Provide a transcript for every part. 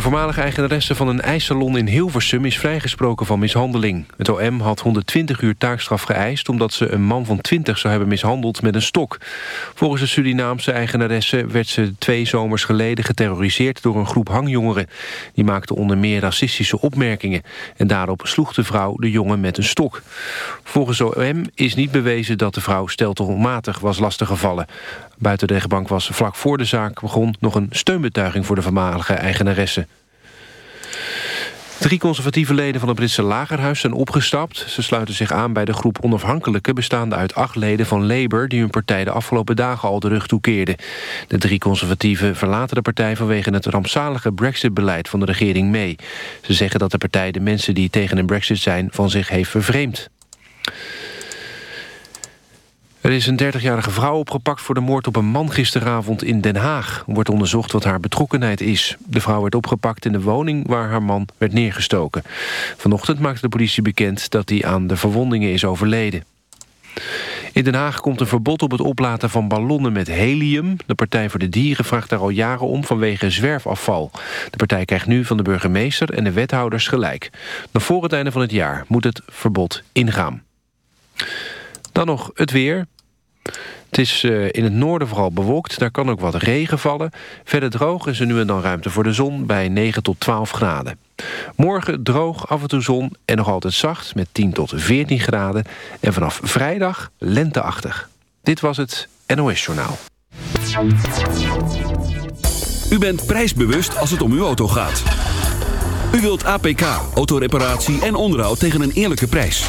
De voormalige eigenaresse van een ijssalon in Hilversum is vrijgesproken van mishandeling. Het OM had 120 uur taakstraf geëist omdat ze een man van 20 zou hebben mishandeld met een stok. Volgens de Surinaamse eigenaresse werd ze twee zomers geleden geterroriseerd door een groep hangjongeren. Die maakten onder meer racistische opmerkingen en daarop sloeg de vrouw de jongen met een stok. Volgens OM is niet bewezen dat de vrouw stelselmatig was lastiggevallen. Buiten de rechtbank was vlak voor de zaak begon nog een steunbetuiging voor de voormalige eigenaresse. Drie conservatieve leden van het Britse lagerhuis zijn opgestapt. Ze sluiten zich aan bij de groep onafhankelijke... bestaande uit acht leden van Labour... die hun partij de afgelopen dagen al de rug toekeerden. De drie conservatieven verlaten de partij... vanwege het rampzalige brexit-beleid van de regering mee. Ze zeggen dat de partij de mensen die tegen een brexit zijn... van zich heeft vervreemd. Er is een 30-jarige vrouw opgepakt voor de moord op een man gisteravond in Den Haag. Er wordt onderzocht wat haar betrokkenheid is. De vrouw werd opgepakt in de woning waar haar man werd neergestoken. Vanochtend maakte de politie bekend dat hij aan de verwondingen is overleden. In Den Haag komt een verbod op het oplaten van ballonnen met helium. De Partij voor de Dieren vraagt daar al jaren om vanwege zwerfafval. De partij krijgt nu van de burgemeester en de wethouders gelijk. Nog voor het einde van het jaar moet het verbod ingaan. Dan nog het weer. Het is uh, in het noorden vooral bewolkt. Daar kan ook wat regen vallen. Verder droog is er nu en dan ruimte voor de zon bij 9 tot 12 graden. Morgen droog, af en toe zon en nog altijd zacht met 10 tot 14 graden. En vanaf vrijdag lenteachtig. Dit was het NOS Journaal. U bent prijsbewust als het om uw auto gaat. U wilt APK, autoreparatie en onderhoud tegen een eerlijke prijs.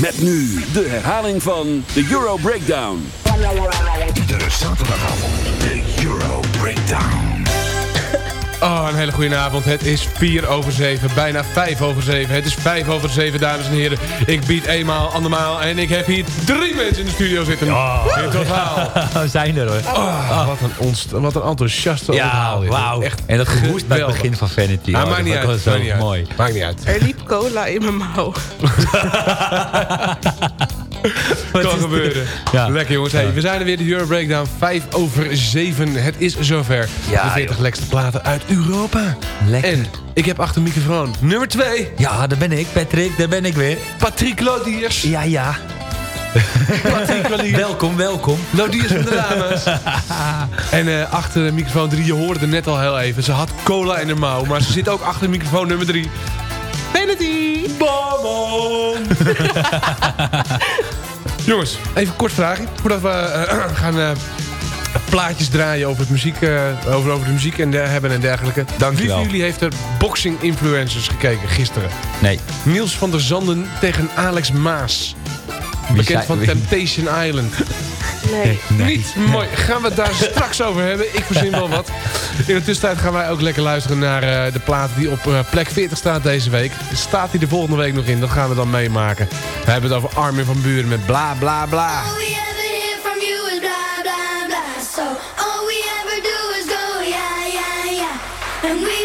Met nu de herhaling van de Euro Breakdown. Iedere zaterdagavond de Euro Breakdown. Oh, een hele goede avond. Het is 4 over 7, bijna 5 over 7. Het is 5 over 7, dames en heren. Ik bied eenmaal, andermaal en ik heb hier drie mensen in de studio zitten. Oh. In totaal. We zijn er hoor. Oh, wat, een onst wat een enthousiaste Ja, wauw. Echt En dat gemoest bij het begin van Vanity. Ah, Oh, maakt dat niet uit. wel Maakt zo niet uit. mooi. Maakt niet uit. Er liep cola in mijn mouw. kan gebeuren. Ja. Lekker jongens. Hey, we zijn er weer, de Euro Breakdown. 5 over 7. Het is zover. Ja, de 40 joh. lekkerste platen uit Europa. Lekker. En ik heb achter de microfoon nummer 2. Ja, daar ben ik, Patrick. Daar ben ik weer. Patrick Lodiers. Ja, ja. Welkom, welkom. Lodiers van de dames. en eh, achter de microfoon 3, je hoorde het net al heel even. Ze had cola in haar mouw. Maar ze zit ook achter de microfoon nummer 3. Vanity. Bamon. Jongens, even een kort vraagje. Voordat we eh, gaan eh, plaatjes draaien over, het muziek, eh, over, over de muziek en der, hebben en dergelijke. Dankjewel. Wie van jullie heeft er boxing influencers gekeken gisteren? Nee. Niels van der Zanden tegen Alex Maas. Wie Bekend van wie- Temptation Island. Nee. Niet mooi. Gaan we het daar straks over hebben. Ik verzin wel wat. In de tussentijd gaan wij ook lekker luisteren naar eh, de plaat die op eh, plek 40 staat deze week. Staat die de volgende week nog in? Dat gaan we dan meemaken. We hebben het over Armin van Buren met bla bla bla. All we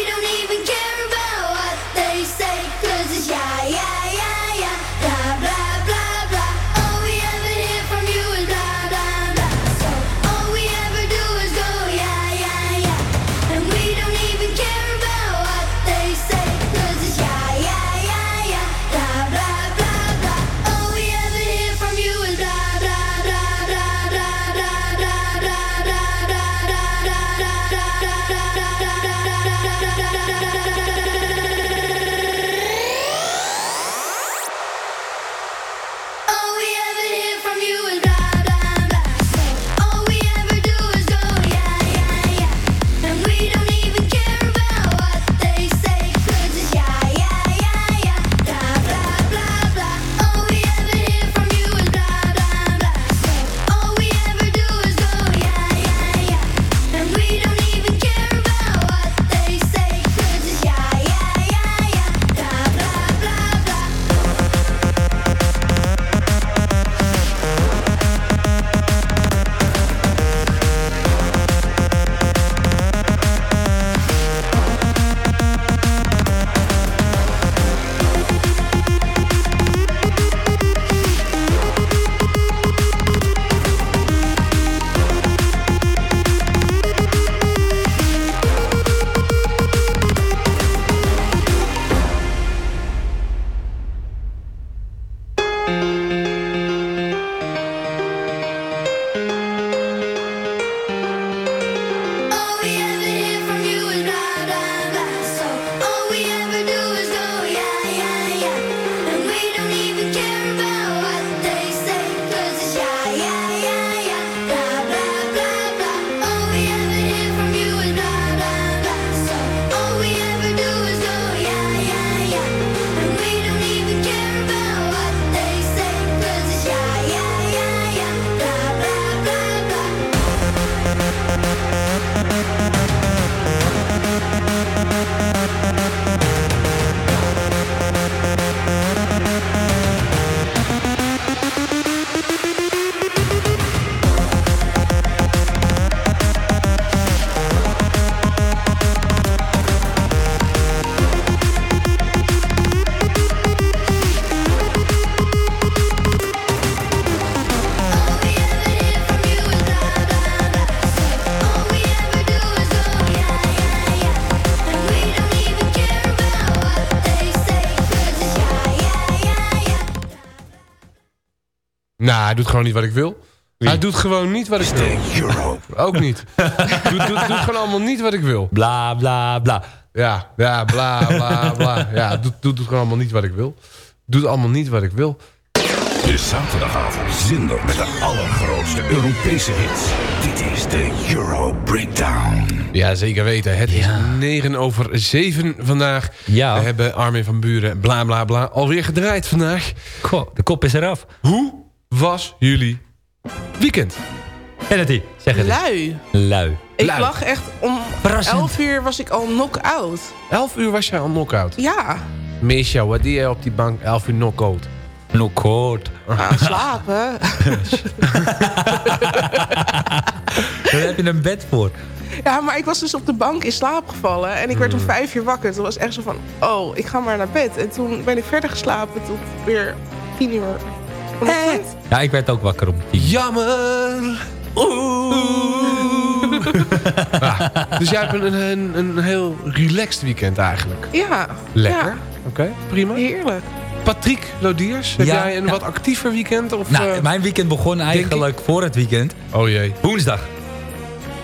hij doet gewoon niet wat ik wil. Hij doet gewoon niet wat ik wil. Ook niet. doet, doet, doet gewoon allemaal niet wat ik wil. Bla, bla, bla. Ja, ja, bla, bla, bla. Ja, doet, doet, doet gewoon allemaal niet wat ik wil. Doet allemaal niet wat ik wil. De zaterdagavond zender met de allergrootste Europese hits. Dit is de Euro Breakdown. Ja, zeker weten. Het is 9 over 7 vandaag. Ja. We hebben Armin van Buren, bla bla bla, alweer gedraaid vandaag. Goh, de kop is eraf. Hoe was jullie weekend? Kennedy, zeg het eens. Lui. Lui. Ik Lui. lag echt om Verrassend. 11 uur was ik al knock-out. 11 uur was jij al knock-out. Ja, Meesja, wat deed jij op die bank? 11 uur knock-out. Knock-out. aan slapen. Daar heb je een bed voor. ja, maar ik was dus op de bank in slaap gevallen. En ik werd om Hmm. 5 uur wakker. Toen was echt zo van, oh, ik ga maar naar bed. En toen ben ik verder geslapen tot weer 10 uur. Ja, ik werd ook wakker om tien. Jammer. Ja, dus jij hebt een, een, een heel relaxed weekend eigenlijk. Ja. Lekker. Ja, Oké, prima. heerlijk. Patrick Lodiers, heb Ja, jij een wat actiever weekend? Of, Nou, eh, mijn weekend begon eigenlijk voor het weekend. Oh jee. Woensdag.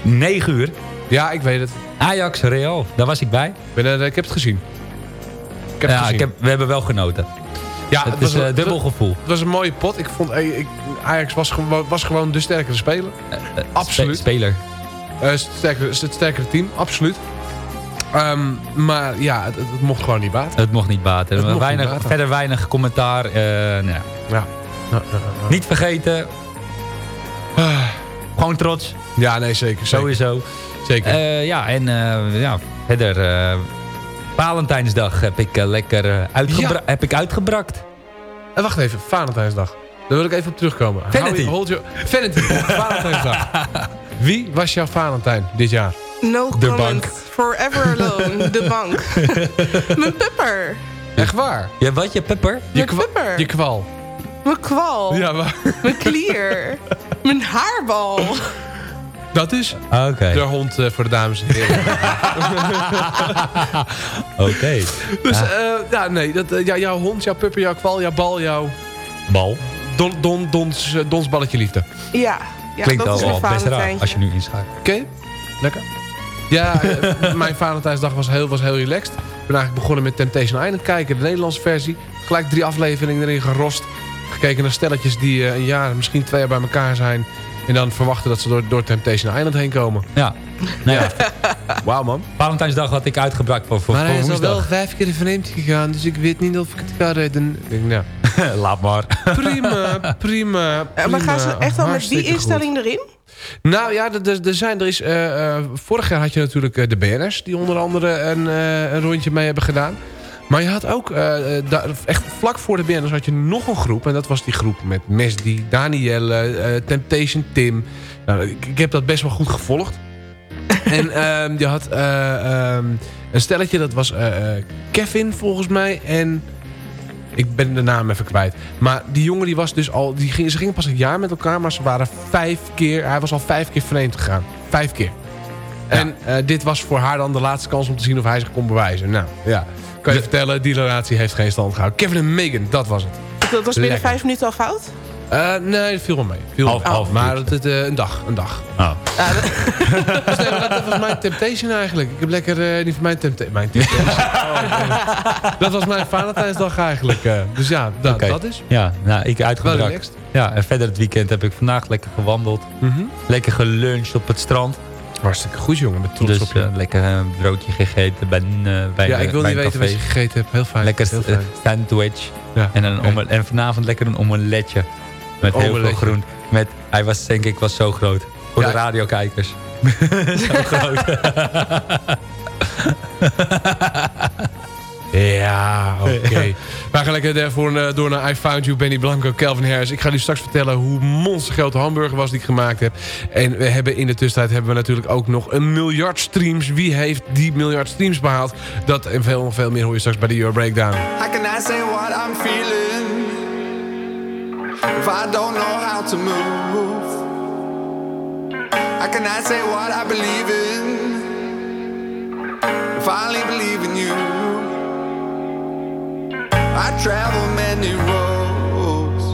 9 uur. Ja, ik weet het. Ajax Real. Daar was ik bij. Ik, ben, er- ik heb het gezien. Ik heb het ja, gezien. ik heb, we hebben wel genoten. Ja, het is was een een- dubbel gevoel. Het was een mooie pot. Ik vond eh, ik, Ajax was gewoon, was gewoon de sterkere speler. Absoluut. Spe- speler. Eh, het, sterkere, het sterkere team, absoluut. Ehm, maar ja, het, het mocht gewoon niet baten. Het mocht niet baten. Mocht weinig, niet baten. Verder weinig commentaar. eh, nou, ja. Niet vergeten. Gewoon trots. ja, nee, zeker. Sowieso. zeker. Eh, ja, en eh, ja, verder... eh, Valentijnsdag heb ik, eh, lekker eh, uitgebra- Ja. heb ik uitgebrakt. En wacht even, Valentijnsdag. Daar wil ik even op terugkomen. Vanity. Hold your, Vanity, Valentijnsdag. Wie was jouw Valentijn dit jaar? No De comment. bank. Forever alone. De bank. Mijn pupper. Echt waar? Ja, wat, je pepper? Je, kwa- je kwal. Mijn kwal. Ja, maar Mijn klier. Mijn haarbal. Dat is Oké. de hond eh, voor de dames en heren. Oké. Dus eh, ja, nee, dat, eh, ja, jouw hond, jouw pupper, jouw kwal, jouw bal, jouw Bal. don, don, dons, eh, donsballetje liefde. Ja. ja Klinkt dat is al best raar als je nu inschakelt. Oké, lekker. Ja, mijn Valentijnsdag was heel, was heel relaxed. Ik ben eigenlijk begonnen met Temptation Island kijken, de Nederlandse versie. Gelijk drie afleveringen erin gerost. Gekeken naar stelletjes die eh, een jaar, misschien twee jaar bij elkaar zijn. En dan verwachten dat ze door, door Temptation Island heen komen. Ja. Nou ja, Wauw man. Valentijnsdag had ik uitgebracht voor, voor, voor woensdag. vijf keer vreemd gegaan, dus ik weet niet of ik het ga redden. Ik denk, nou, Laat maar. prima, prima, maar prima, gaan ze echt al met die goed. instelling erin? Nou ja, er, er- zijn, er is, eh, eh, vorig jaar had je natuurlijk eh, de BN'ers... die onder andere een, eh, een rondje mee hebben gedaan. Maar je had ook, eh, eh, echt vlak voor de BN'ers had je nog een groep. En dat was die groep met Mesdi, Danielle, eh, Temptation Tim. Nou, ik, ik heb dat best wel goed gevolgd. en ehm, je had eh, ehm, een stelletje, dat was Kevin volgens mij. En ik ben de naam even kwijt. Maar die jongen die was dus al... Die ging, ze gingen pas een jaar met elkaar, maar ze waren vijf keer... Hij was al vijf keer vreemd gegaan. Vijf keer. En dit was voor haar dan de laatste kans om te zien of hij zich kon bewijzen. Nou, ja. Kan je vertellen, die relatie heeft geen stand gehouden. Kevin en Megan, dat was het. Dat was binnen Lekker. vijf minuten al fout? Eh, nee, dat viel wel mee. Viel Half- maar het, eh, een dag, een dag. Oh. Dus nee, dat was mijn temptation eigenlijk. Ik heb lekker, eh, niet van mijn temptation. Mijn temptation. Oh, dat was mijn Valentijnsdag eigenlijk. eh. dus ja, da- dat is. Ja, nou, ik Wel uitgebracht. Ja, en verder het weekend heb ik vandaag lekker gewandeld. Mhm. Lekker geluncht op het strand. Hartstikke goed jongen, met trots Dus op je. eh, lekker een broodje gegeten bij, een, eh, bij, ja, ik wil niet weten wat je gegeten hebt. Heel fijn. Lekker heel eh, fijn. sandwich. Ja. En, een en vanavond lekker een omeletje. Met heel veel groen. Met, hij was denk ik was zo groot. Voor Ja. de radiokijkers. zo groot. Ja, oké. We gaan lekker daarvoor door naar I Found You, Benny Blanco, Calvin Harris. Ik ga u straks vertellen hoe monstergrote hamburger was die ik gemaakt heb. En we hebben in de tussentijd hebben we natuurlijk ook nog een miljard streams. Wie heeft die miljard streams behaald? Dat en veel, veel meer hoor je straks bij de Euro Breakdown. How can I say what I'm feeling if I don't know how to move? How can I say what I believe in if I only believe in you? I travel many roads,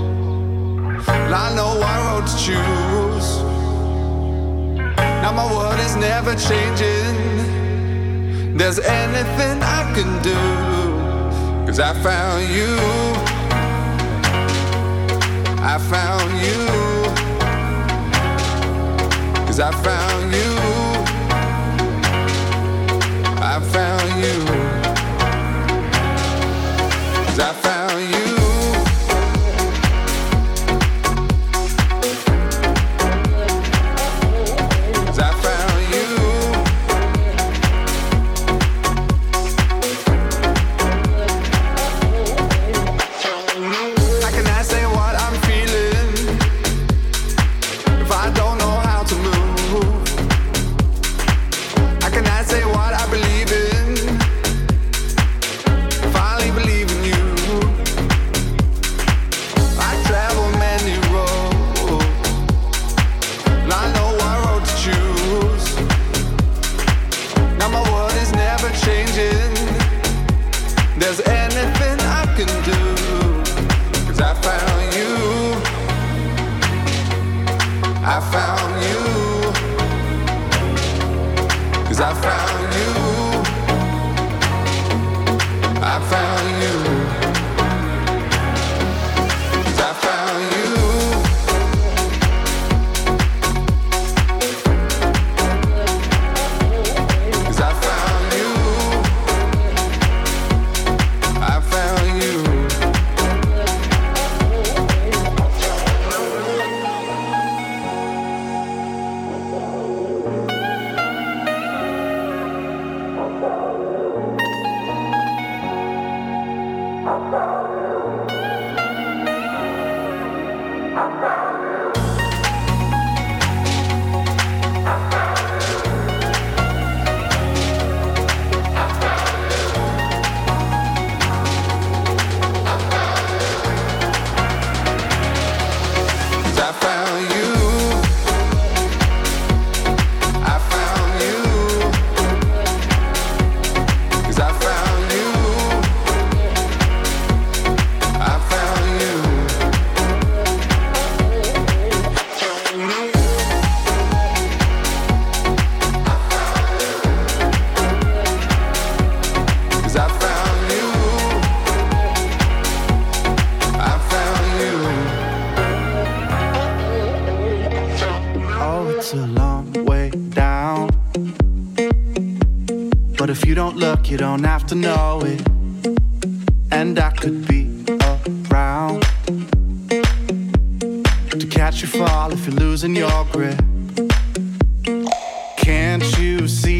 I know what road to choose. Now my world is never changing. There's anything I can do. Cause I found you. I found you. Cause I found you. I found you. I found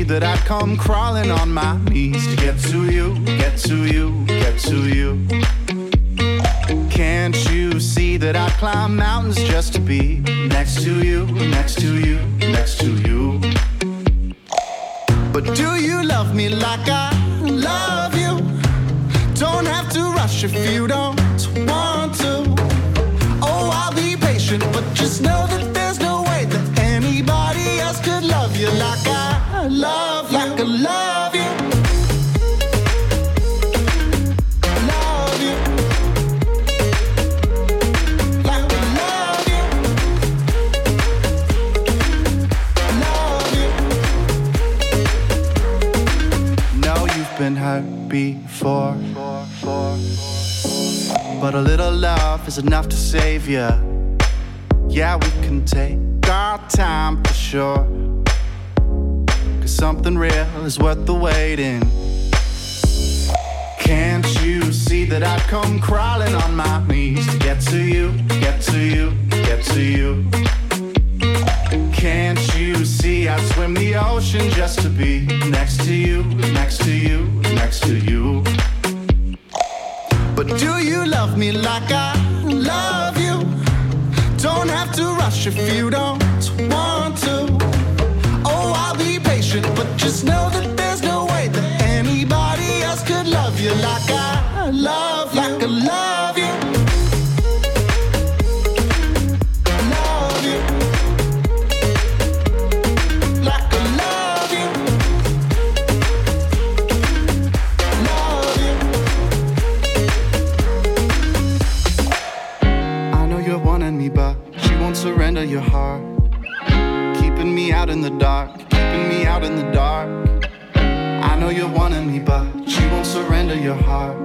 that I'd come crawling on my knees to get to you, get to you, get to you? Can't you see that I'd climb mountains just to be next to you, next to you, next to you? But do you love me like I love you? Don't have to rush if you don't want to. Oh, I'll be patient, but just know that before. But a little love is enough to save you. Yeah, we can take our time for sure. Cause something real is worth the waiting. Can't you see that I'd come crawling on my knees to get to you, get to you, get to you? Can't you see I'd swim the ocean just to be next to you, next to you, next to you? But do you love me like I love you? Don't have to rush if you don't want to. Oh, I'll be patient, but just know that there's know me, but she won't surrender your heart. Keeping me out in the dark, keeping me out in the dark. I know you're wanting me, but she won't surrender your heart.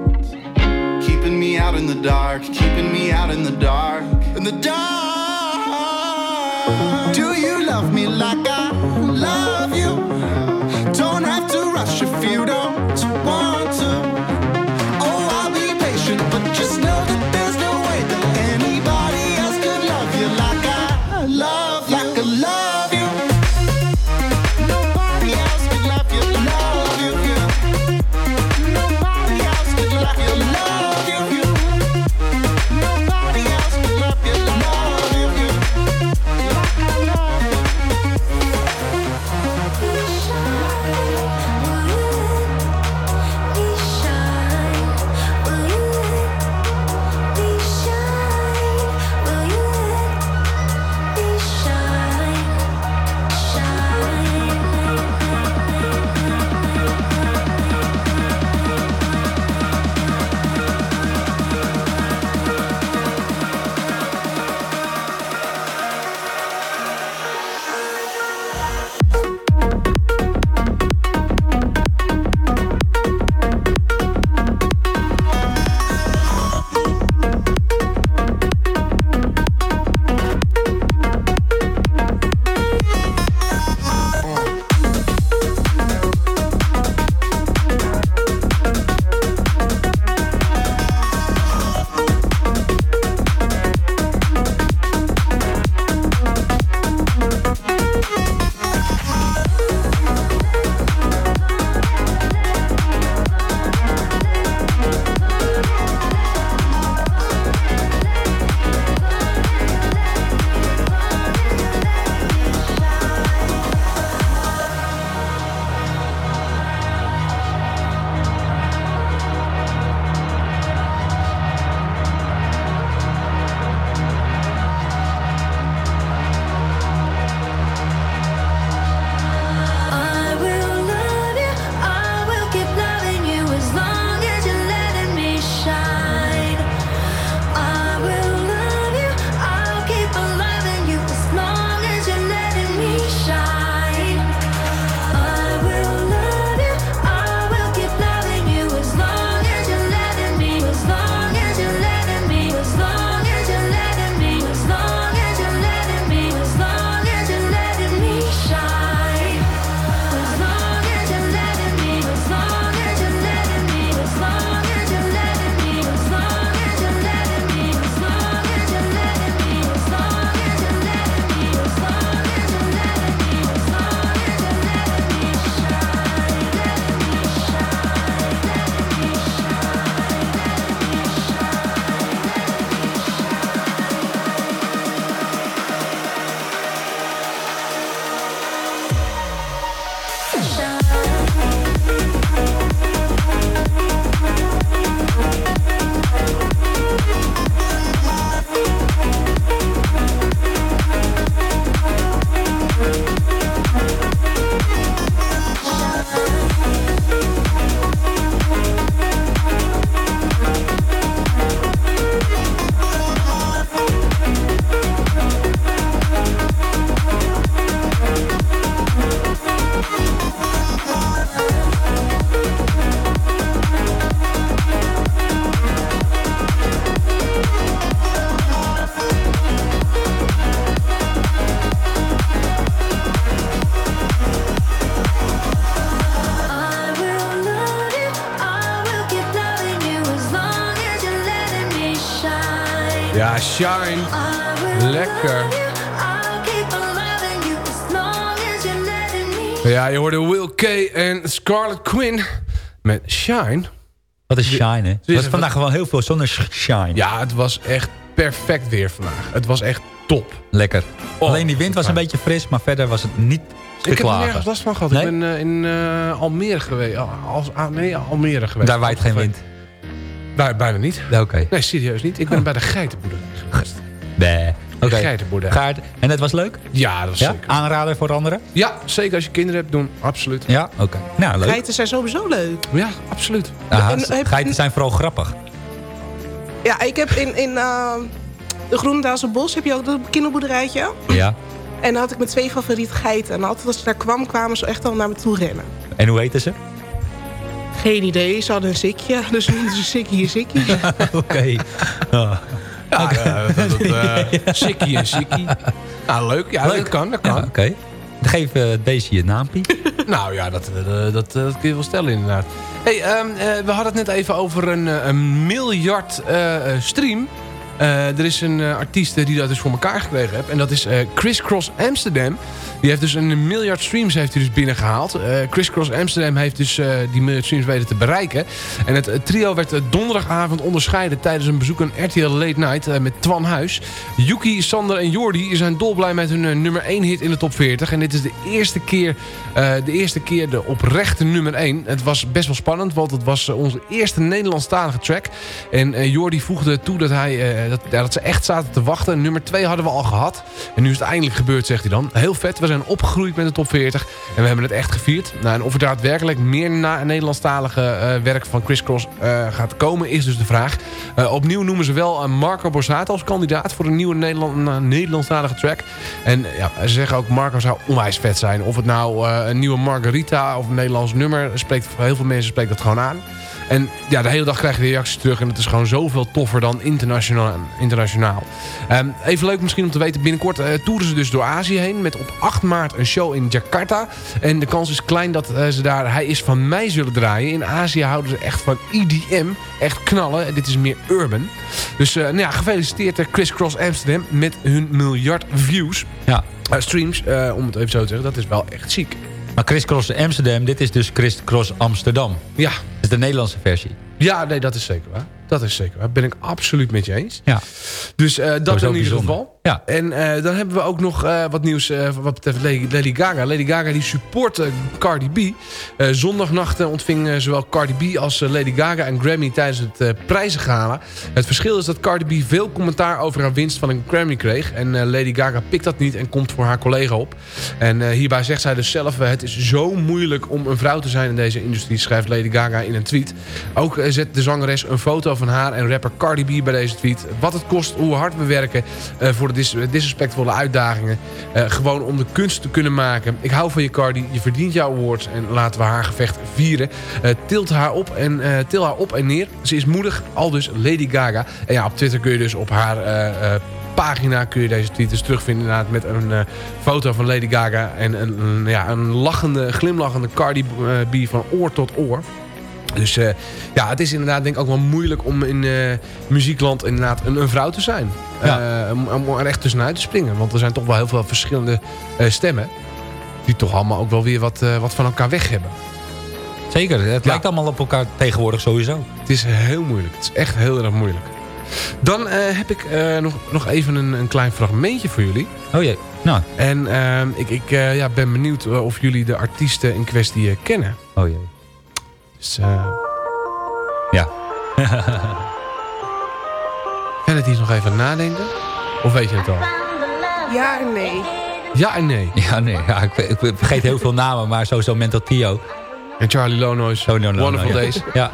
Keeping me out in the dark, keeping me out in the dark, in the dark. Do you love me like I love you? Shine. Lekker. Ja, je hoorde Will K en Scarlett Quinn met Shine. Wat is shine, hè? Het is was vandaag gewoon heel veel zonne-shine. Ja, het was echt perfect weer vandaag. Het was echt top. Lekker. Oh, Alleen die wind was een beetje fris, maar verder was het niet te Ik heb er nergens last van gehad. Nee? Ik ben eh, in eh, Almere geweest. Al- als, ah, nee, Almere geweest. Daar waait geen wind. Daar, bijna niet. Oké. Nee, serieus niet. Ik ben bij de geitenboerderij. Nee. Oké. geitenboerderij. Gaard. En het was leuk? Ja, dat was Ja? zeker. Aanrader voor anderen? Ja, zeker als je kinderen hebt, doen. Absoluut. Ja? Oké. Nou, leuk. Geiten zijn sowieso leuk. Ja, absoluut. Aha, En heb- geiten zijn vooral grappig. Ja, ik heb in, in uh, de Groenendaalse Bos heb je ook dat kinderboerderijtje. Ja. En dan had ik mijn twee favoriete geiten. En altijd als ik daar kwam, kwamen ze echt al naar me toe rennen. En hoe heten ze? Geen idee, ze hadden een zikje. Dus noemden ze Sikkie en Sikkie. Oké. Ja, dat, dat, eh, Sikkie en Sikkie. Nou, leuk. Ja, Leuk. dat kan. Dat kan. Oké. Geef eh, het beestje je naampie. Nou ja, dat, eh, dat, eh, dat kun je wel stellen inderdaad. Hey, ehm, eh, we hadden het net even over een, eh, een miljard eh, eh, stream. Eh, er is een eh, artiest eh, die dat dus voor elkaar gekregen heeft. En dat is eh Chris Cross Amsterdam. Die heeft dus een miljard streams heeft hij dus binnengehaald. Eh Chris Cross Amsterdam heeft dus die miljard streams weten te bereiken. En het trio werd donderdagavond onderscheiden tijdens een bezoek aan RTL Late Night met Twan Huis. Yuki, Sander en Jordi zijn dolblij met hun nummer 1 hit in de top 40. En dit is de eerste keer, de, eerste keer de oprechte nummer 1. Het was best wel spannend, want het was onze eerste Nederlandstalige track. En Jordi voegde toe dat, hij, dat, ja, dat ze echt zaten te wachten. Nummer 2 hadden we al gehad. En nu is het eindelijk gebeurd, zegt hij dan. Heel vet, we zijn opgegroeid met de top 40. En we hebben het echt gevierd. Nou, en of er daadwerkelijk meer na Nederlandstalige eh, werk van Chris Cross eh, gaat komen, is dus de vraag. Eh, opnieuw noemen ze wel eh, Marco Borsato als kandidaat voor een nieuwe Nederland, eh, Nederlandstalige track. En eh, ja, ze zeggen ook Marco zou onwijs vet zijn. Of het nou eh, een nieuwe Margarita of een Nederlands nummer spreekt, heel veel mensen spreekt dat gewoon aan. En ja, de hele dag krijg je reacties terug. En het is gewoon zoveel toffer dan internationaal. internationaal. Ehm, even leuk misschien om te weten. Binnenkort eh toeren ze dus door Azië heen. Met op 8 maart een show in Jakarta. En de kans is klein dat eh, ze daar Hij is van mij zullen draaien. In Azië houden ze echt van EDM. Echt knallen. En dit is meer urban. Dus eh, nou ja, gefeliciteerd Chris Cross Amsterdam met hun miljard views. Ja. Streams, om het even zo te zeggen. Dat is wel echt ziek. Maar Chris Cross Amsterdam, dit is dus Chris Cross Amsterdam. Ja. Dat is de Nederlandse versie. Ja, nee, dat is zeker waar. Dat is zeker waar. Ben ik absoluut met je eens. Ja. Dus eh, dat Sowieso in ieder geval. Ja. En eh, dan hebben we ook nog eh, wat nieuws eh, wat betreft Lady, Gaga. Lady Gaga die support Cardi B. Zondagnacht ontving zowel Cardi B als Lady Gaga een Grammy tijdens het prijzengala. Het verschil is dat Cardi B veel commentaar over haar winst van een Grammy kreeg. En Lady Gaga pikt dat niet en komt voor haar collega op. En hierbij zegt zij dus zelf... het is zo moeilijk om een vrouw te zijn in deze industrie... schrijft Lady Gaga in een tweet. Ook zet de zangeres een foto van haar en rapper Cardi B bij deze tweet. Wat het kost, hoe hard we werken eh, disrespectvolle uitdagingen. Eh, gewoon om de kunst te kunnen maken. Ik hou van je Cardi, je verdient jouw awards en laten we haar gevecht vieren. Eh, tilt haar op en, eh, til haar op en neer. Ze is moedig, al dus Lady Gaga. En ja, op Twitter kun je dus op haar... pagina kun je deze tweet terugvinden inderdaad met een foto van Lady Gaga en een, ja, een lachende, glimlachende Cardi B van oor tot oor. Dus ja, het is inderdaad denk ik ook wel moeilijk om in muziekland inderdaad een, een vrouw te zijn. Ja. Eh, om, er echt tussenuit te springen. Want er zijn toch wel heel veel verschillende eh, stemmen. Die toch allemaal ook wel weer wat, eh, wat van elkaar weg hebben. Zeker, het lijkt allemaal op elkaar tegenwoordig sowieso. Het is heel moeilijk. Het is echt heel erg moeilijk. Dan heb ik nog, nog even een, een klein fragmentje voor jullie. Oh jee, nou. En ik, ik ja, ben benieuwd of jullie de artiesten in kwestie kennen. Oh jee. Dus, eh Ja. Kan het hier nog even nadenken? Of weet je het al? Ja en nee. Ja en nee. Ja, nee. Ja, ik, ik vergeet heel veel namen, maar sowieso Mental Tio. En Charlie Lono's Oh, no, no, Wonderful no. Days. Ja.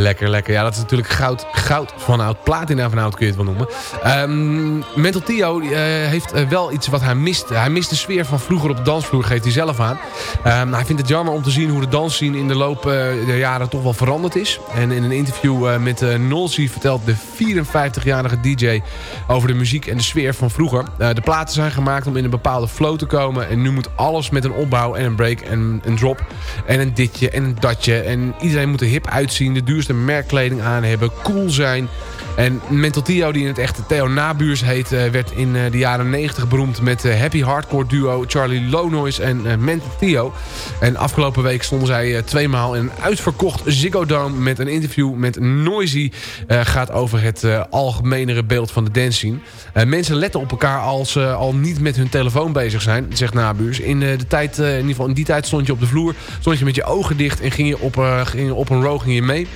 Lekker, lekker. Ja, dat is natuurlijk goud, goud van oud. Platina van oud kun je het wel noemen. Ehm, Mental Tio eh, heeft eh, wel iets wat hij mist. Hij mist de sfeer van vroeger op de dansvloer, geeft hij zelf aan. Ehm, hij vindt het jammer om te zien hoe de dansscene in de loop eh, der jaren toch wel veranderd is. En in een interview met uh, Nolsey vertelt de 54-jarige DJ over de muziek en de sfeer van vroeger. De platen zijn gemaakt om in een bepaalde flow te komen. En nu moet alles met een opbouw en een break en een drop. En een ditje en een datje. En iedereen moet er hip uitzien. De duurste merkkleding aan hebben. Cool zijn. En Mental Tio, die in het echte Theo Nabuurs heet... eh, werd in eh, de jaren 90 beroemd met eh, happy hardcore duo Charlie Lonois en Mental Tio. En afgelopen week stonden zij tweemaal in een uitverkocht Ziggo Dome... met een interview met Noisy. eh, gaat over het eh, algemenere beeld van de dance scene. Eh, mensen letten op elkaar als ze al niet met hun telefoon bezig zijn, zegt Nabuurs. In, de tijd, in ieder geval in die tijd stond je op de vloer, stond je met je ogen dicht... en ging je op, ging je op een row ging je mee...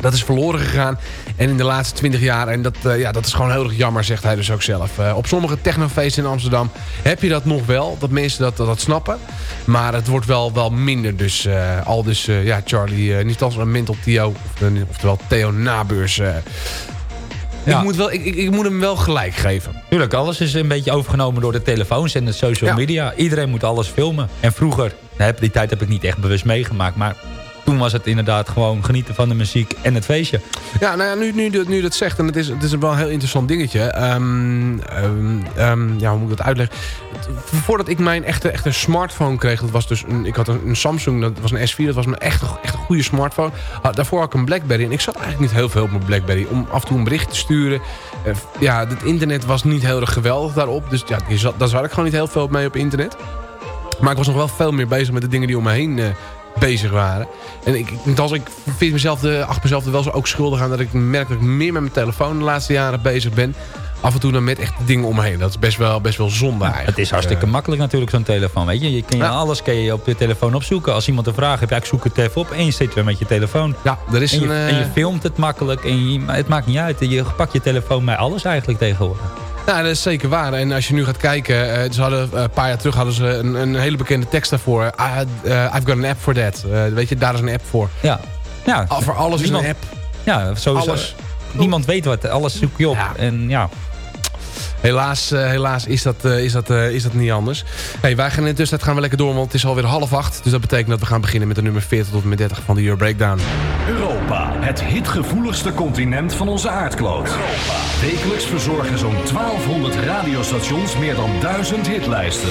Dat is verloren gegaan. En in de laatste 20 jaar, en dat, eh, ja, dat is gewoon heel erg jammer, zegt hij dus ook zelf. Eh, op sommige technofeesten in Amsterdam heb je dat nog wel. Dat mensen dat, dat, dat snappen. Maar het wordt wel, wel minder. Dus eh, al dus, ja, Charlie, niet als een mental Theo, of, oftewel Theo Nabeurs. Ja. ik, moet wel, ik, ik, ik moet hem wel gelijk geven. Tuurlijk, alles is een beetje overgenomen door de telefoons en de social Ja. media. Iedereen moet alles filmen. En vroeger, die tijd heb ik niet echt bewust meegemaakt, maar toen was het inderdaad gewoon genieten van de muziek en het feestje. Ja, nou ja, nu, nu, nu dat zegt, en het is, het is wel een heel interessant dingetje. Ehm, ehm, ehm, ja, hoe moet ik dat uitleggen? Voordat ik mijn echte, echte smartphone kreeg, dat was dus een, ik had een, een Samsung, dat was een S4, dat was mijn echt, echt een goede smartphone. Daarvoor had ik een Blackberry en ik zat eigenlijk niet heel veel op mijn Blackberry om af en toe een bericht te sturen. Eh, ja, het internet was niet heel erg geweldig daarop, dus ja, daar zat ik gewoon niet heel veel mee op internet. Maar ik was nog wel veel meer bezig met de dingen die om me heen eh, bezig waren. En ik, als ik vind mezelf de, achter mezelf er wel zo ook schuldig aan... dat ik merk dat ik meer met mijn telefoon de laatste jaren bezig ben. Af en toe dan met echt dingen om me heen. Dat is best wel, best wel zonde eigenlijk. Het is hartstikke Eh, makkelijk natuurlijk zo'n telefoon, weet je. je, kun je Ja. Alles kun je op je telefoon opzoeken. Als iemand een vraag heeft, ja, ik zoek het even op en je zit weer met je telefoon. Ja, er is en, je, een... eh, en je filmt het makkelijk en je, het maakt niet uit. Je pakt je telefoon bij alles eigenlijk tegenwoordig. Ja, dat is zeker waar. En als je nu gaat kijken... eh, ze hadden, eh, een paar jaar terug hadden ze een, een hele bekende tekst daarvoor. I eh, I've got an app for that. Weet je, daar is een app voor. Ja, ja. Ah, voor alles Niemand- is een app. Ja, sowieso. Alles. Niemand weet wat, alles zoek je op. En ja, Helaas, eh, helaas is, dat, eh, is, dat, eh, is dat niet anders. Hey, wij gaan in tussentijd gaan we lekker door, want het is alweer half acht. Dus dat betekent dat we gaan beginnen met de nummer 40 tot en met 30 van de Euro Breakdown. Europa, het hitgevoeligste continent van onze aardkloot. Wekelijks verzorgen zo'n 1200 radiostations meer dan 1000 hitlijsten.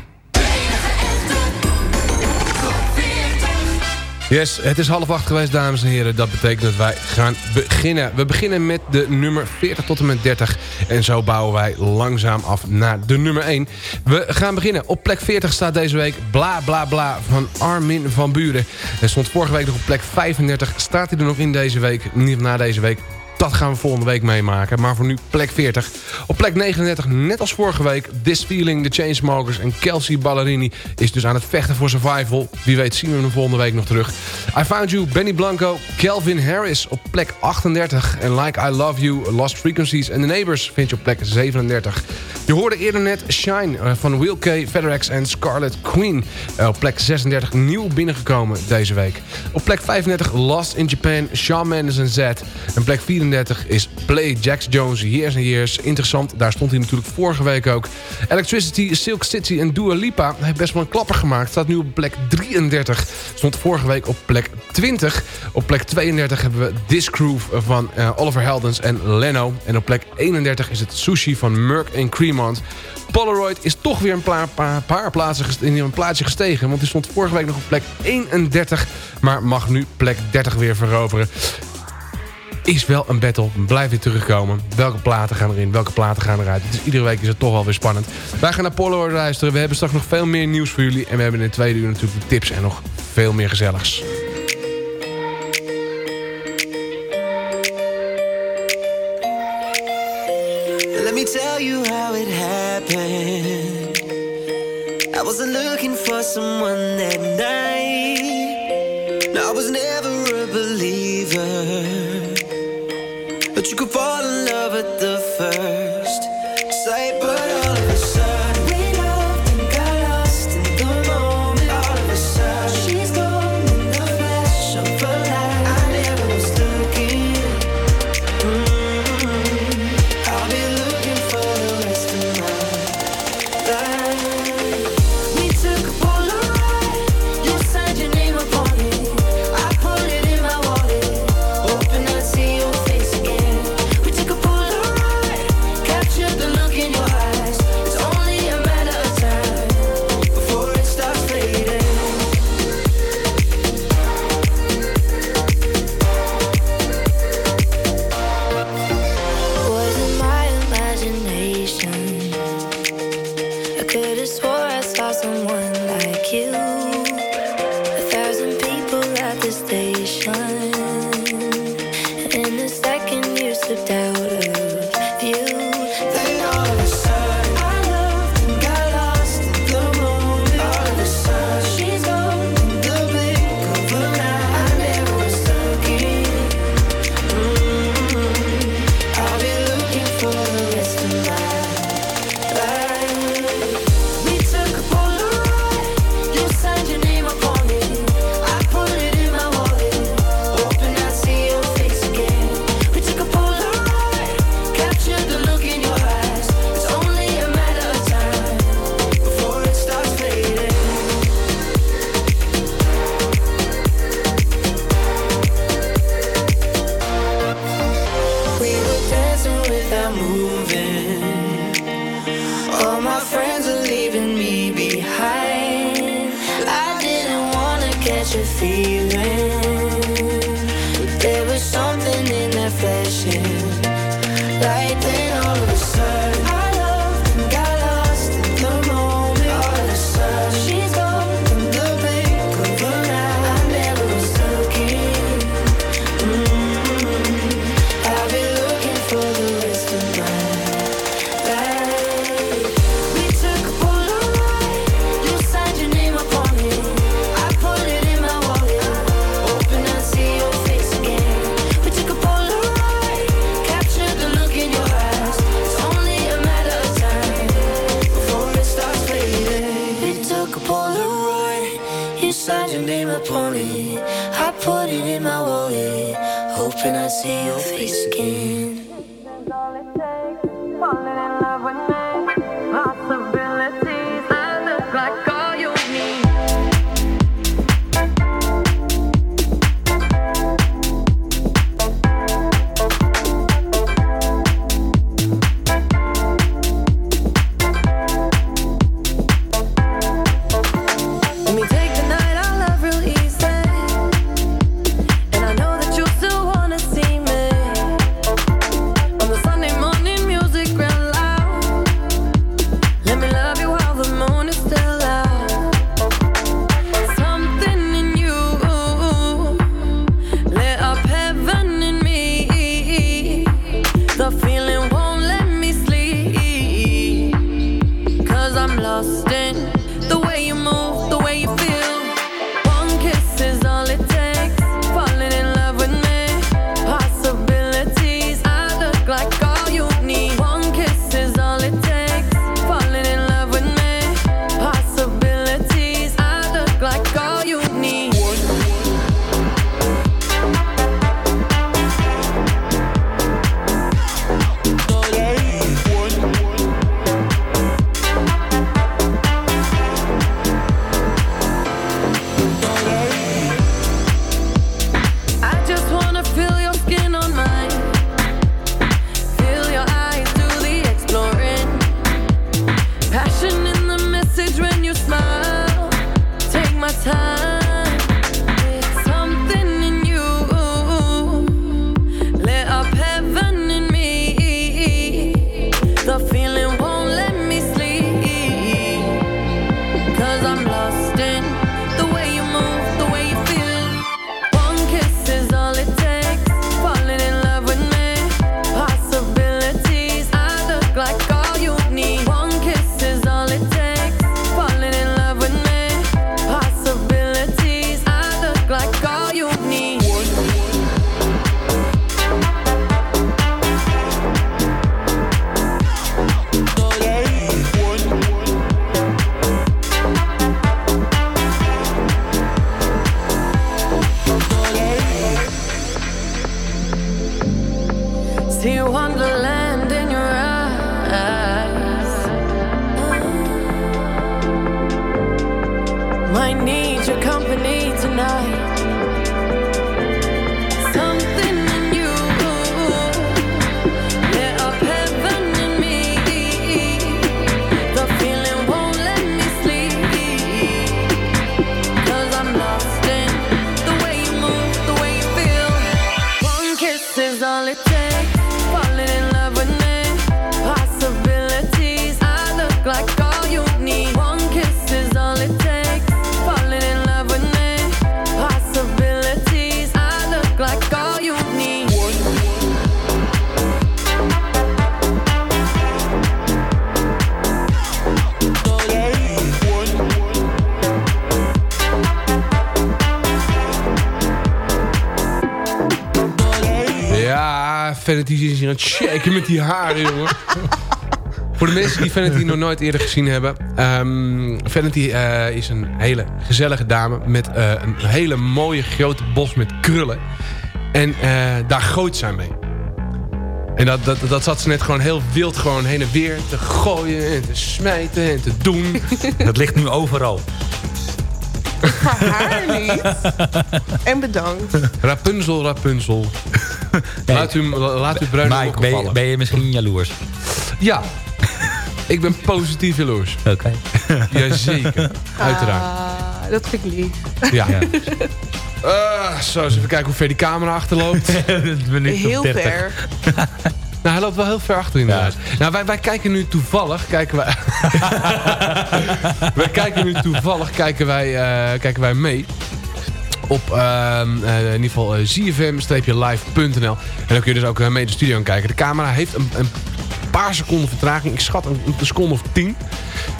Yes, het is half acht geweest, dames en heren. Dat betekent dat wij gaan beginnen. We beginnen met de nummer 40 tot en met 30. En zo bouwen wij langzaam af naar de nummer 1. We gaan beginnen. Op plek 40 staat deze week Bla Bla Bla van Armin van Buren. Hij stond vorige week nog op plek 35. Staat hij er nog in deze week? Niet na deze week. Dat gaan we volgende week meemaken. Maar voor nu plek 40. Op plek 39, net als vorige week... This Feeling, The Chainsmokers en Kelsey Ballerini... is dus aan het vechten voor survival. Wie weet zien we hem volgende week nog terug. I Found You, Benny Blanco, Calvin Harris op plek 38. En Like I Love You, Lost Frequencies en The Neighbors... vind je op plek 37. Je hoorde eerder net Shine eh, van Will K, FedEx en Scarlet Queen. Eh, op plek 36 nieuw binnengekomen deze week. Op plek 35 Lost in Japan, Shawn Mendes en Z. En plek 34 is Play Jax Jones, Years and Years. Interessant, daar stond hij natuurlijk vorige week ook. Electricity, Silk City en Dua Lipa heeft best wel een klapper gemaakt. Staat nu op plek 33. Stond vorige week op plek 20. Op plek 32 hebben we Disgroove van eh, Oliver Heldens en Leno. En op plek 31 is het Sushi van Merck en Cremont. Polaroid is toch weer een paar, paar, plaatsen in een plaatsje gestegen. Want die stond vorige week nog op plek 31. Maar mag nu plek 30 weer veroveren. Is wel een battle. Blijf weer terugkomen. Welke platen gaan erin? Welke platen gaan eruit? Dus iedere week is het toch wel weer spannend. Wij gaan naar Polaroid luisteren. We hebben straks nog veel meer nieuws voor jullie. En we hebben in de tweede uur natuurlijk tips en nog veel meer gezelligs. Let me tell you how it happened. wasn't looking for someone that night. You could fall Ja, Vanity is hier aan het met die haren, jongen. Voor de mensen die Vanity nog nooit eerder gezien hebben. eh, is een hele gezellige dame met eh, een hele mooie grote bos met krullen. En eh, daar gooit zij mee. En dat, dat, dat zat ze net gewoon heel wild gewoon heen en weer te gooien en te smijten en te doen. Dat ligt nu overal. Haar niet. En bedankt. Rapunzel, Rapunzel. Laat u, laat u bruine Mike, lokken ben je, vallen. ben je misschien jaloers? Ja. Ik ben positief jaloers. Oké. Jazeker. Uiteraard. Ah, dat vind ik lief. Ja. Eh, zo, eens even kijken hoe ver die camera achterloopt. Heel ver. Nou, hij loopt wel heel ver achter inderdaad. Nou, wij, wij kijken nu toevallig, kijken wij... wij kijken nu toevallig, kijken wij, eh, kijken wij mee op ehm, eh, in ieder geval uh, zfm-live.nl. En dan kun je dus ook eh, mee de studio aan kijken. De camera heeft een, een paar seconden vertraging. Ik schat een, een seconde of tien.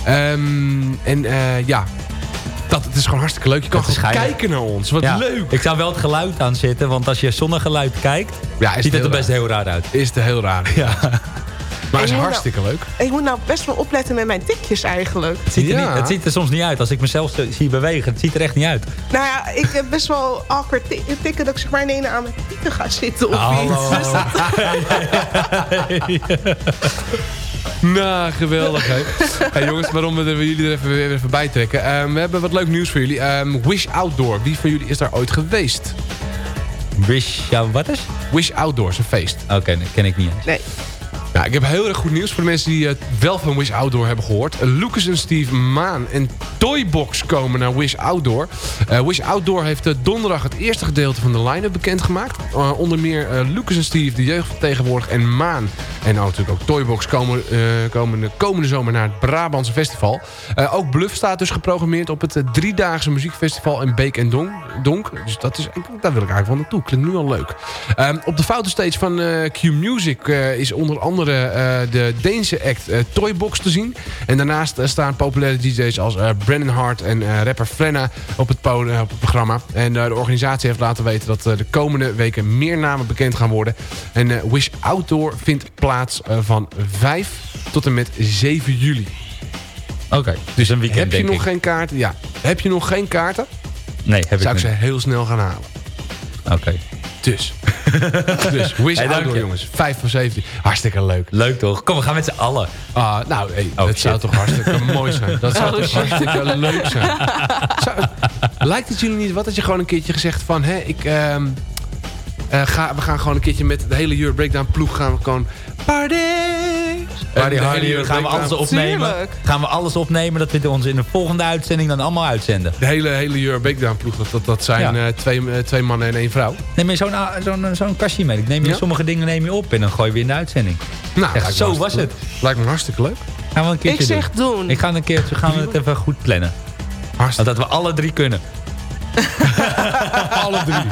Ehm, en eh, ja, dat, het is gewoon hartstikke leuk. Je kan gewoon kijken naar ons. Wat Ja, leuk. Ik zou wel het geluid aanzetten, want als je zonder geluid kijkt, Ja, is ziet het er best heel raar uit. Is het heel raar. Ja. Maar het is hartstikke leuk. Ik moet nou best wel opletten met mijn tikjes eigenlijk. Het ziet, er Ja. niet, het ziet er soms niet uit. Als ik mezelf zie bewegen, het ziet er echt niet uit. Nou ja, ik heb best wel awkward ti- tikken dat ik zeg maar ineens aan mijn tikken ga zitten of Hallo. iets. Dus dat- Nou, geweldig hè. hey, jongens, waarom we jullie er even, weer even bij trekken. Ehm, we hebben wat leuk nieuws voor jullie. Ehm, Wish Outdoor. Wie van jullie is daar ooit geweest? Wish, ja, wat is? Wish Outdoor een feest. Oké, dat ken ik niet eens. Nee. Nou, ik heb heel erg goed nieuws voor de mensen die het wel van Wish Outdoor hebben gehoord. Uh, Lucas en Steve Maan en Toybox komen naar Wish Outdoor. Eh, Wish Outdoor heeft eh, donderdag het eerste gedeelte van de line-up bekendgemaakt. Eh, onder meer eh, Lucas en Steve, de jeugdvertegenwoordiger en Maan. En nou, natuurlijk ook Toybox komen, eh, de komende zomer naar het Brabantse Festival. Eh, ook Bluff staat dus geprogrammeerd op het eh, driedaagse muziekfestival in Beek en Donk. Dus dat is, daar wil ik eigenlijk wel naartoe. Klinkt nu al leuk. Ehm, op de fotostage van eh, Q Music is onder andere de Deense act Toybox te zien. En daarnaast staan populaire DJ's als Brandon Hart en rapper Frenna op het, op het programma. En de organisatie heeft laten weten dat de komende weken meer namen bekend gaan worden. En Wish Outdoor vindt plaats eh, van 5 tot en met 7 juli. Oké, dus een weekend Heb je denk nog ik. geen kaarten? Ja. Heb je nog geen kaarten? Nee, heb Zou ik ik ze heel snel gaan halen. Oké. Dus. dus dank Outdoor je. jongens. 5 van 17. Hartstikke leuk. Leuk toch? Kom, we gaan met z'n allen. Ah, nou, hey, Oh, dat zou toch hartstikke mooi zijn. Dat zou Oh, toch shit. hartstikke leuk zijn. Zou- lijkt het jullie niet wat dat je gewoon een keertje gezegd van... Hé, ik, ehm, eh, ga, we gaan gewoon een keertje met de hele Euro Breakdown ploeg... gaan we gewoon party. Party Hardy, gaan we alles opnemen. Tuurlijk. Gaan we alles opnemen dat we ons in de volgende uitzending dan allemaal uitzenden. De hele, hele Euro Breakdown ploeg, dat, dat, dat zijn Ja. eh, twee, eh, twee mannen en één vrouw. Neem je zo'n ah, zo'n zo'n kastje mee. Ik neem je Ja? sommige dingen neem je op en dan gooi je weer in de uitzending. Nou, Echt, zo was het. Lijkt me hartstikke leuk. Gaan we een keertje Ik zeg doen. doen. Ik ga een keertje gaan we het even goed plannen. Hartstikke Dat we alle drie kunnen. Alle drie.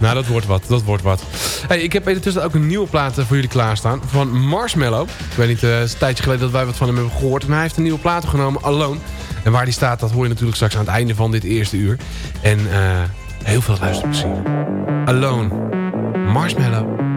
nou, dat wordt wat. Dat wordt wat. Hey, ik heb intussen ook een nieuwe plaat eh, voor jullie klaarstaan. Van Marshmallow. Ik weet niet, eh, een tijdje geleden dat wij wat van hem hebben gehoord. En hij heeft een nieuwe plaat genomen, Alone. En waar die staat, dat hoor je natuurlijk straks aan het einde van dit eerste uur. En eh, heel veel luisterplezier. Alone. Marshmallow.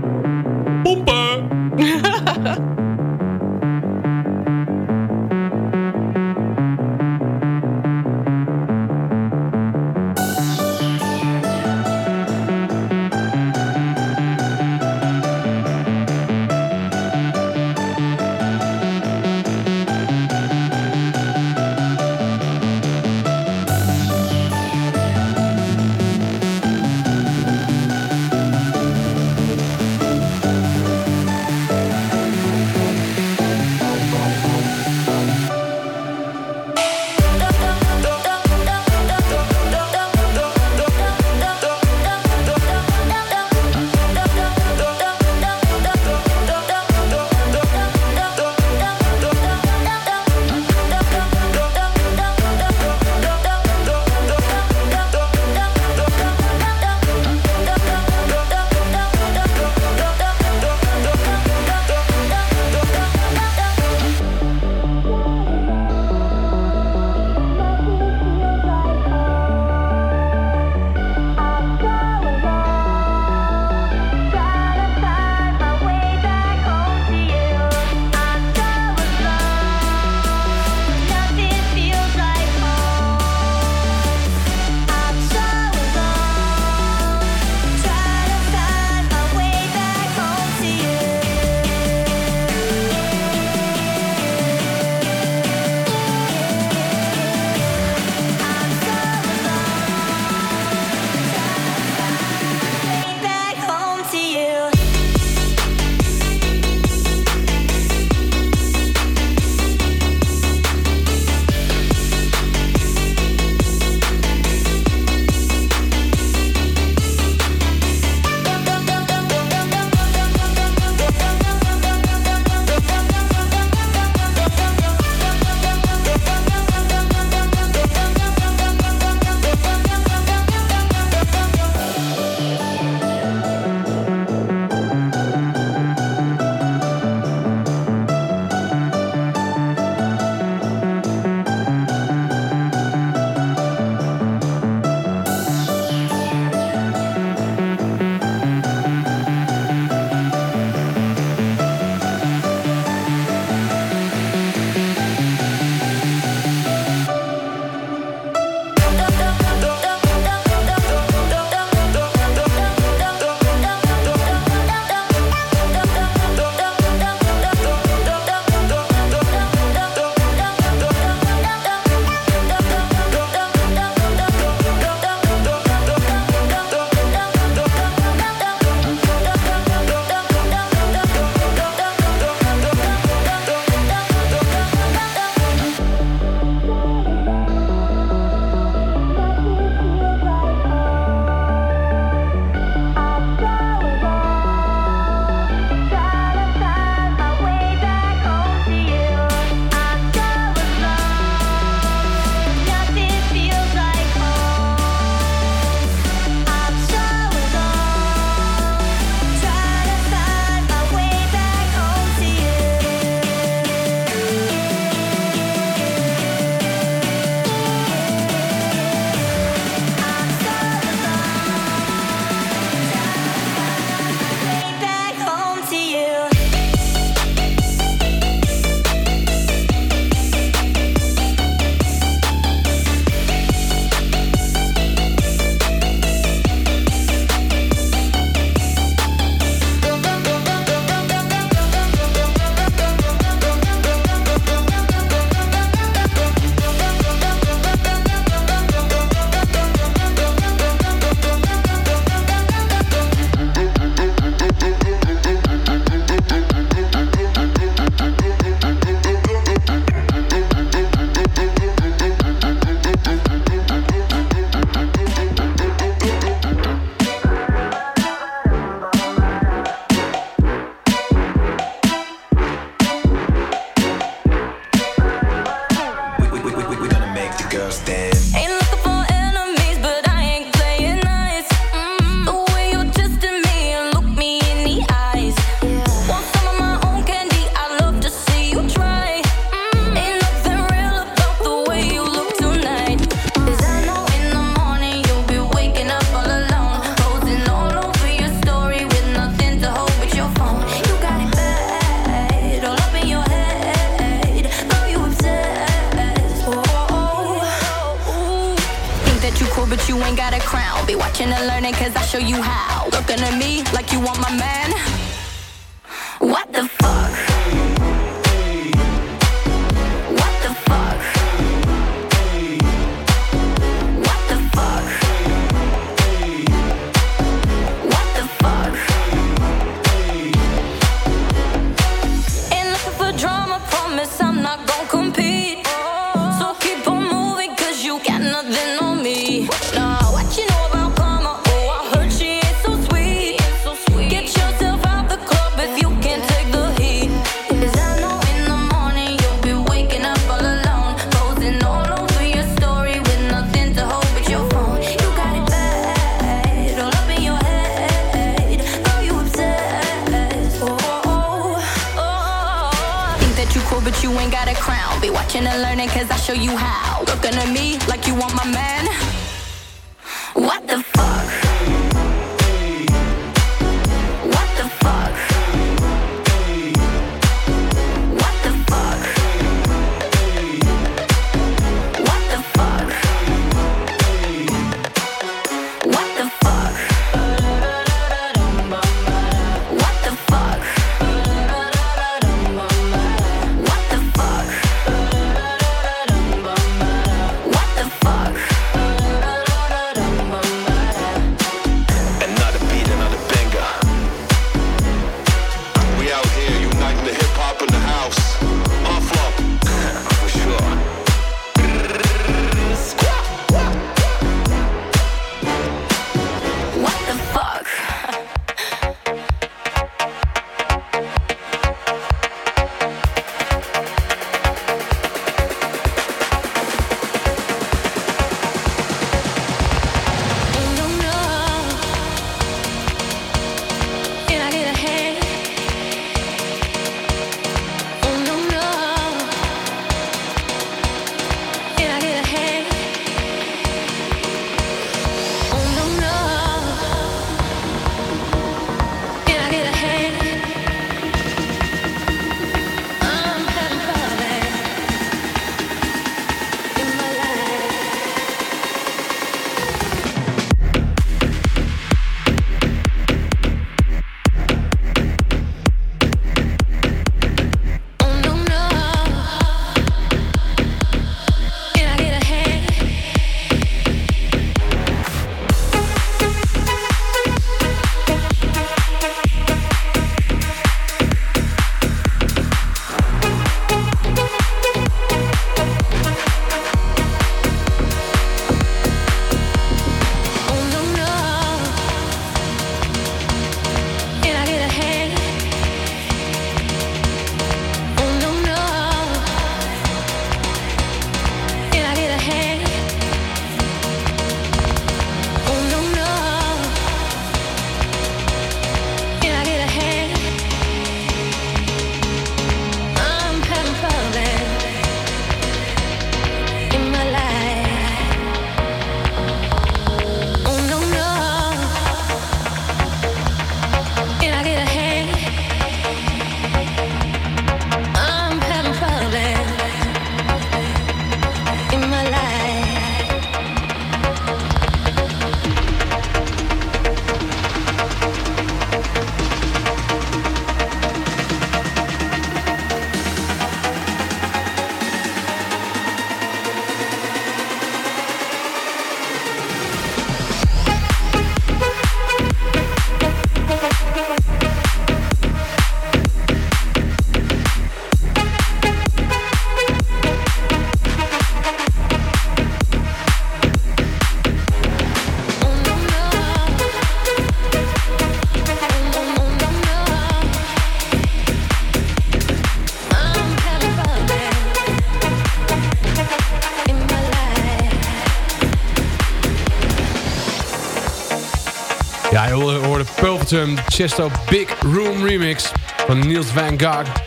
Ehm, Chesto Big Room Remix van Niels van Gaag.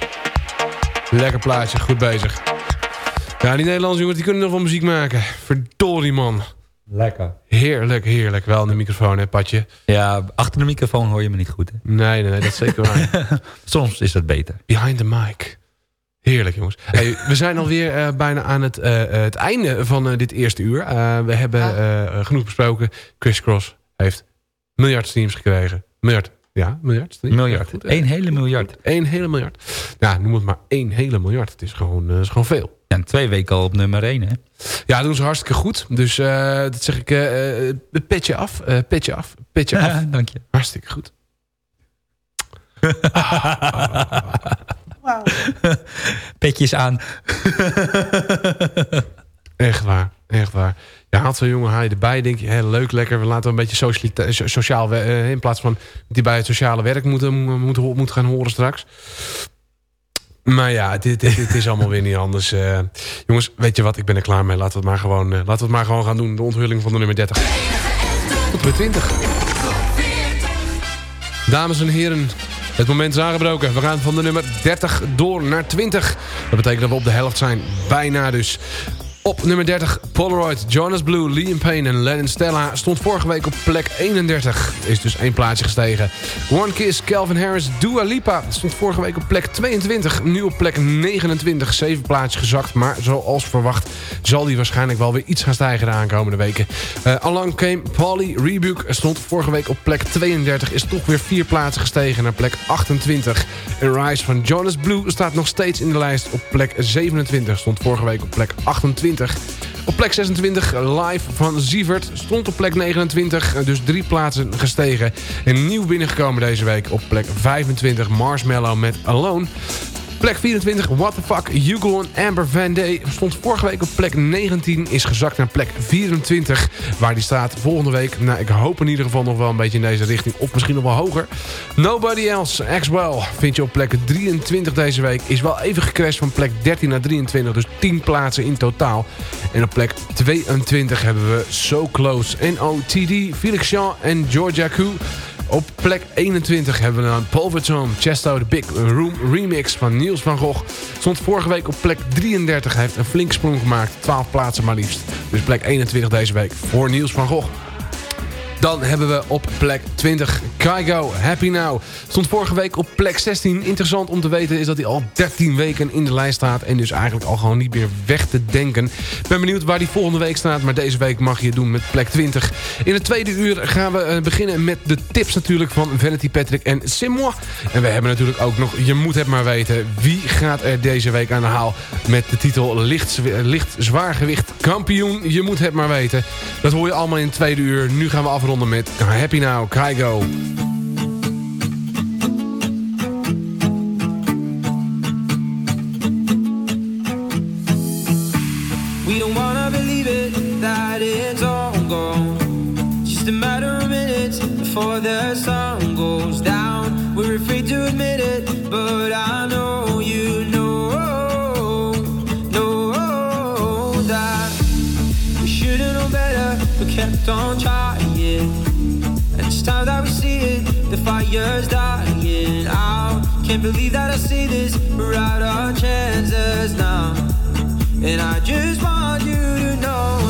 Lekker plaatje, goed bezig. Ja, die Nederlandse jongens die kunnen nog wel muziek maken. Verdorie man. Lekker. Heerlijk, heerlijk. Wel in de microfoon, hè, Patje? Ja, achter de microfoon hoor je me niet goed, hè? Nee, nee, nee dat is zeker waar. Soms is dat beter. Behind the mic. Heerlijk, jongens. Hey, we zijn alweer uh, bijna aan het, eh, eh, het einde van dit eerste uur. we hebben genoeg besproken. Chris Cross heeft miljard streams gekregen. Miljard, ja, miljard. Miljard. Goed, eh, Eén hele miljard. Eén hele miljard. Ja, noem het maar één hele miljard. Het is gewoon, eh, is gewoon veel. En twee weken al op nummer 1, hè? Ja, dat doen ze hartstikke goed. Dus eh, dat zeg ik, eh, petje af, petje af, petje af. Dank je. Hartstikke goed. Petjes aan. Echt waar, echt waar. Je haalt zo'n jongen haal je erbij, denk je, hé, leuk, lekker. We laten een beetje sociaal... eh, in plaats van hij bij het sociale werk moet, moet, moet, moet gaan horen straks. Maar ja, dit, dit, is allemaal weer niet anders. Eh, jongens, weet je wat, ik ben er klaar mee. Laten we het maar gewoon, eh, laten we het maar gewoon gaan doen. De onthulling van de nummer 30. Tot bij 20. Dames en heren, het moment is aangebroken. We gaan van de nummer 30 door naar 20. Dat betekent dat we op de helft zijn. Bijna dus. Op nummer 30, Polaroid, Jonas Blue, Liam Payne en Lennon Stella... stond vorige week op plek 31. Is dus één plaatsje gestegen. One Kiss, Calvin Harris, Dua Lipa... stond vorige week op plek 22. Nu op plek 29. Zeven plaatsjes gezakt. Maar zoals verwacht zal die waarschijnlijk wel weer iets gaan stijgen de aankomende weken. Eh along came Polly Rebuke. Stond vorige week op plek 32. Is toch weer vier plaatsen gestegen naar plek 28. En Rise van Jonas Blue staat nog steeds in de lijst op plek 27. Stond vorige week op plek 28. Op plek 26 live van Sievert stond op plek 29. Dus drie plaatsen gestegen. En nieuw binnengekomen deze week op plek 25 Marshmallow met Alone. Plek 24, What the Fuck, Hugo en Amber Van Day stond vorige week op plek 19, is gezakt naar plek 24. Waar die staat volgende week, nou ik hoop in ieder geval nog wel een beetje in deze richting, of misschien nog wel hoger. Nobody Else, Axwell, vind je op plek 23 deze week. Is wel even gecrashed van plek 13 naar 23, dus 10 plaatsen in totaal. En op plek 22 hebben we So Close, NOTD, Felix Jean en Georgia Koo. Op plek 21 hebben we dan Paul Verton, Chesto, The Big Room remix van Niels van Gogh. Stond vorige week op plek 33. Hij heeft een flink sprong gemaakt. 12 plaatsen maar liefst. Dus plek 21 deze week voor Niels van Gogh. Dan hebben we op plek 20 Kaigo, Happy Now. Stond vorige week op plek 16. Interessant om te weten is dat hij al 13 weken in de lijst staat. En dus eigenlijk al gewoon niet meer weg te denken. Ik ben benieuwd waar die volgende week staat. Maar deze week mag je het doen met plek 20. In het tweede uur gaan we eh, beginnen met de tips natuurlijk van Vanity Patrick en Simois. En we hebben natuurlijk ook nog, je moet het maar weten... wie gaat er deze week aan de haal met de titel licht, licht zwaargewicht kampioen. Je moet het maar weten. Dat hoor je allemaal in het tweede uur. Nu gaan we afronden met Happy Now, Kaigo. We don't wanna believe it that it's all gone. Just a matter of minutes before the sun goes down. We're afraid to admit it, but I know you know, know that we should've known better, but kept on trying. The fire's dying out. Can't believe that I see this, we're out our chances now. And I just want you to know